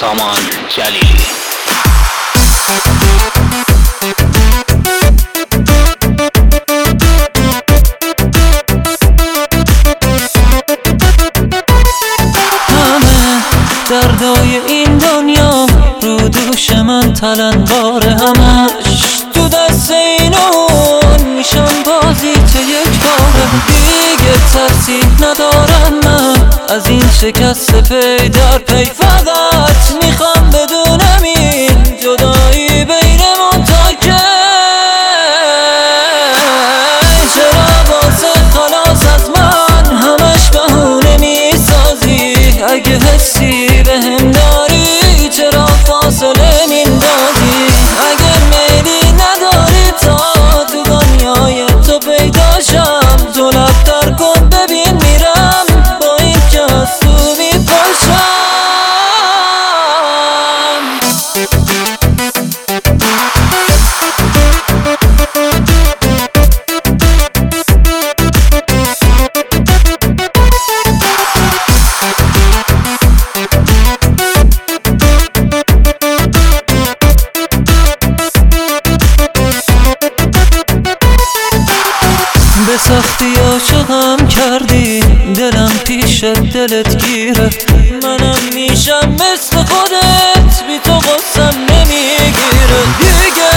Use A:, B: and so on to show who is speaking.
A: سامان جلیلی.
B: همه دردای این دنیا رو دوش من تلنبار همش تو دست اینون میشم بازی چه یک باره. دیگه ترسی ندارم از این شکست پی در پی فقط می‌خوام سختی عاشقم کردی دلم پیش دلت گیره. منم میشم مثل خودت بی تو قصم نمی‌گیره. دیگه